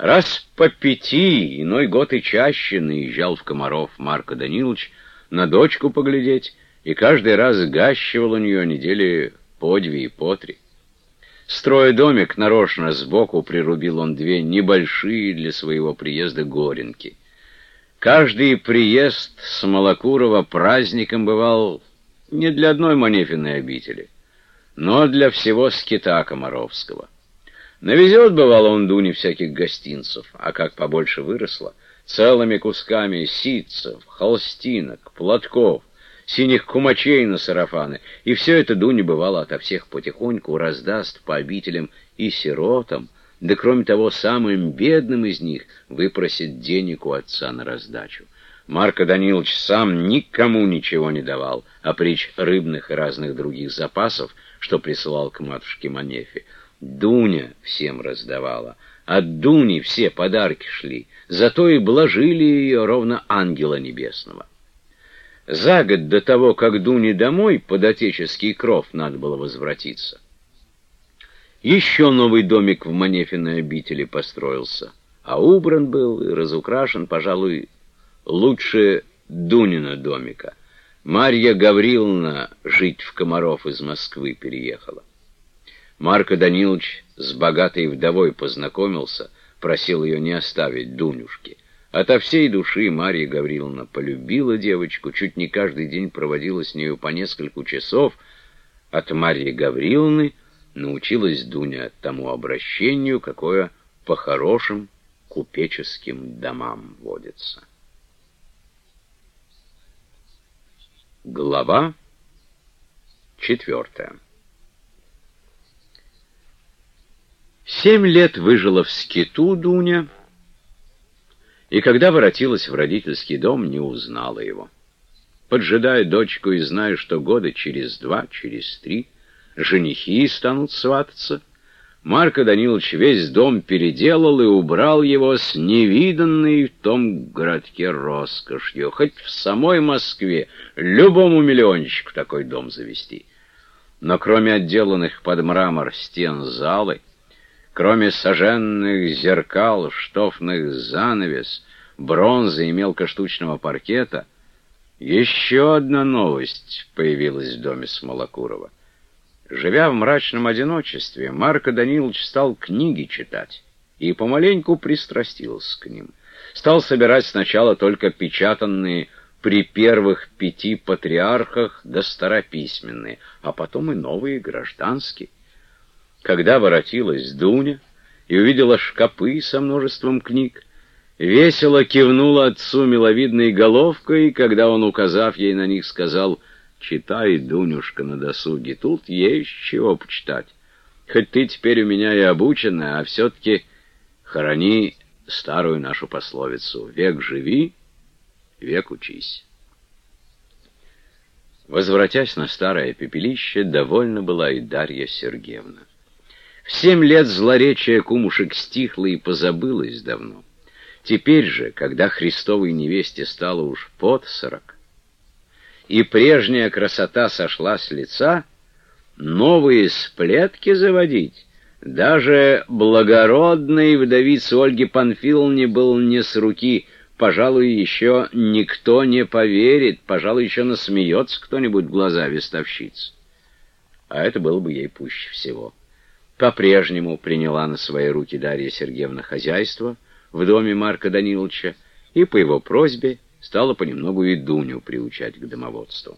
Раз по пяти, иной год и чаще, наезжал в Комаров Марко Данилович на дочку поглядеть, и каждый раз гащивал у нее недели по две и по три. Строя домик, нарочно сбоку прирубил он две небольшие для своего приезда горенки. Каждый приезд с Малокурова праздником бывал не для одной Манефиной обители, но для всего скита Комаровского. Навезет, бывало, он Дуне всяких гостинцев, а как побольше выросло, целыми кусками ситцев, холстинок, платков, синих кумачей на сарафаны, и все это Дуня, бывало, ото всех потихоньку раздаст по обителям и сиротам, да кроме того, самым бедным из них выпросит денег у отца на раздачу. Марко Данилович сам никому ничего не давал, а прич рыбных и разных других запасов, что присылал к матушке Манефе. Дуня всем раздавала. От Дуни все подарки шли, зато и блажили ее ровно ангела небесного. За год до того, как Дуне домой под отеческий кров надо было возвратиться. Еще новый домик в Манефиной обители построился, а убран был и разукрашен, пожалуй, лучше Дунина домика. Марья Гавриловна жить в Комаров из Москвы переехала. Марко Данилович с богатой вдовой познакомился, просил ее не оставить Дунюшке. Ото всей души Марья Гавриловна полюбила девочку, чуть не каждый день проводила с нею по несколько часов. От Марьи Гавриловны научилась Дуня тому обращению, какое по хорошим купеческим домам водится. Глава четвертая Семь лет выжила в скиту Дуня, и когда воротилась в родительский дом, не узнала его. Поджидая дочку и зная, что года через два, через три женихи станут свататься, Марко Данилович весь дом переделал и убрал его с невиданной в том городке роскошью. Хоть в самой Москве любому миллиончику такой дом завести. Но кроме отделанных под мрамор стен залы, Кроме соженных зеркал, штофных занавес, бронзы и мелкоштучного паркета, еще одна новость появилась в доме Смолокурова. Живя в мрачном одиночестве, Марко Данилович стал книги читать и помаленьку пристрастился к ним. Стал собирать сначала только печатанные при первых пяти патриархах да старописьменные, а потом и новые гражданские. Когда воротилась Дуня и увидела шкапы со множеством книг, весело кивнула отцу миловидной головкой, когда он, указав ей на них, сказал «Читай, Дунюшка, на досуге, тут есть чего почитать. Хоть ты теперь у меня и обученная, а все-таки храни старую нашу пословицу «Век живи, век учись». Возвратясь на старое пепелище, довольна была и Дарья Сергеевна. В семь лет злоречие кумушек стихло и позабылось давно. Теперь же, когда Христовой невесте стало уж под сорок, и прежняя красота сошла с лица, новые сплетки заводить даже благородной вдовице Ольги Панфиловне был не с руки, пожалуй, еще никто не поверит, пожалуй, еще насмеется кто-нибудь в глаза вестовщиц. А это было бы ей пуще всего. По-прежнему приняла на свои руки Дарья Сергеевна хозяйство в доме Марка Даниловича и по его просьбе стала понемногу и Дуню приучать к домоводству.